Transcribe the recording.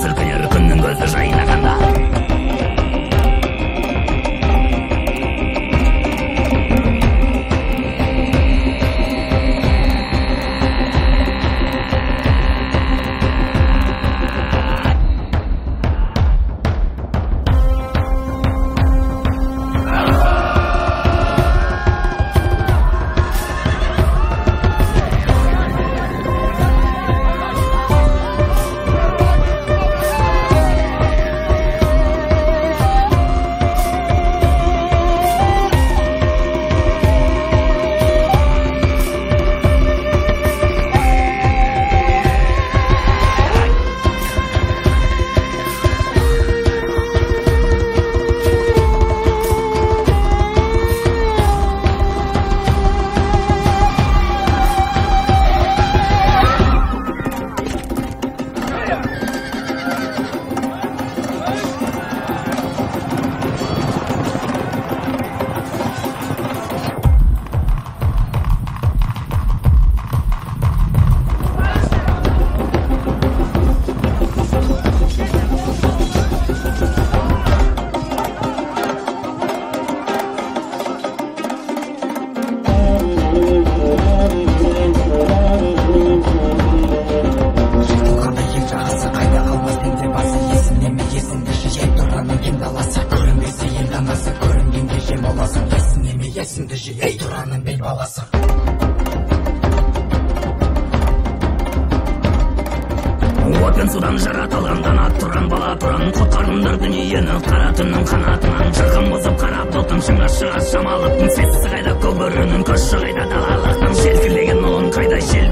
sorpresa. Beni баласы Отын судан жаратылған дана тұран бала тұран құтқарыңдар дүниені қара түннің қанатынан жырғын бұзып қара бұлтын шыңға шыға шамалып сесі қайда көбірінің көші қайда далалықтың желкілдеген ұлын қайда жел